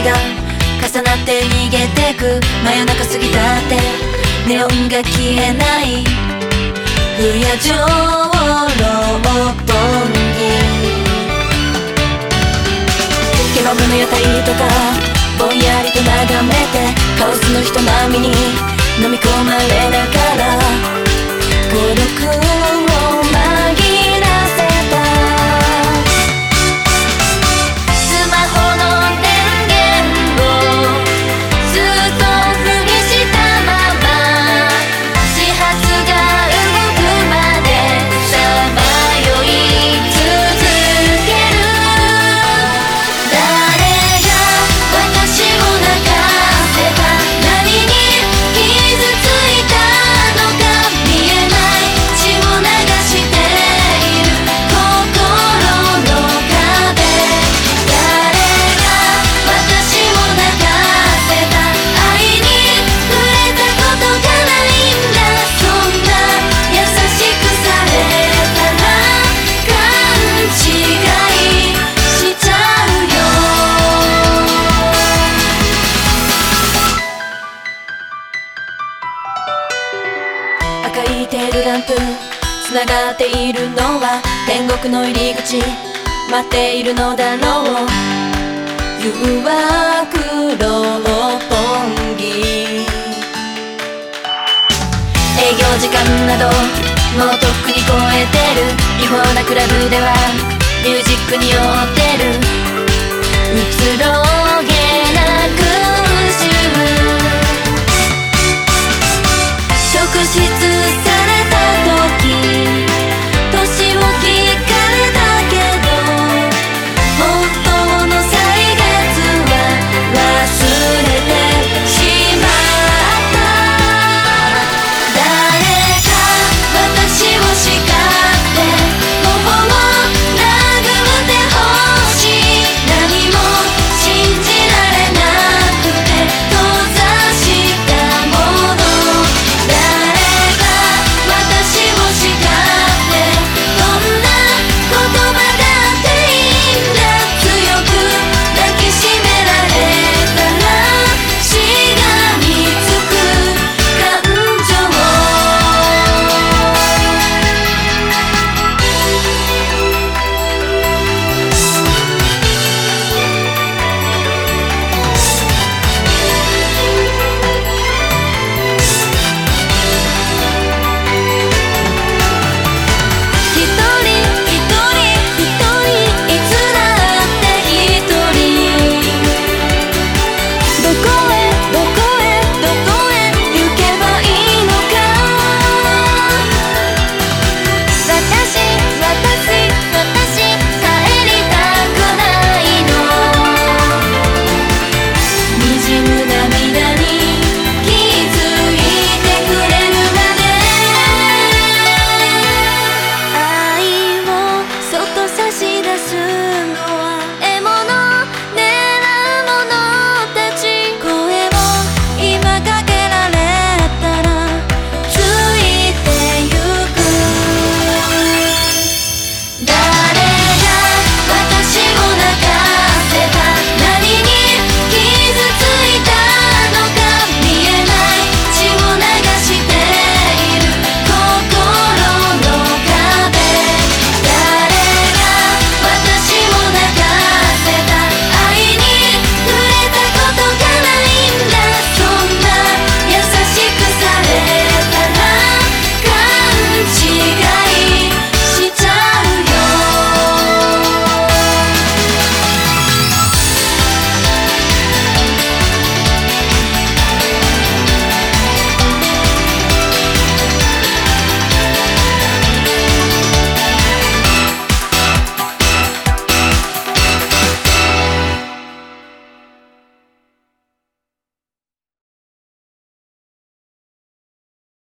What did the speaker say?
ちが重なって逃げてく真夜中過ぎたって。ネオンが消えない。不夜城六本木。ケバブの屋台とかぼんやりと眺めてカオスの人並みに。いテールランプ繋がっているのは天国の入り口待っているのだろう。誘惑六本木。営業時間などもうとっくに超えてる。違法なクラブではミュージックに酔ってる。うつろげ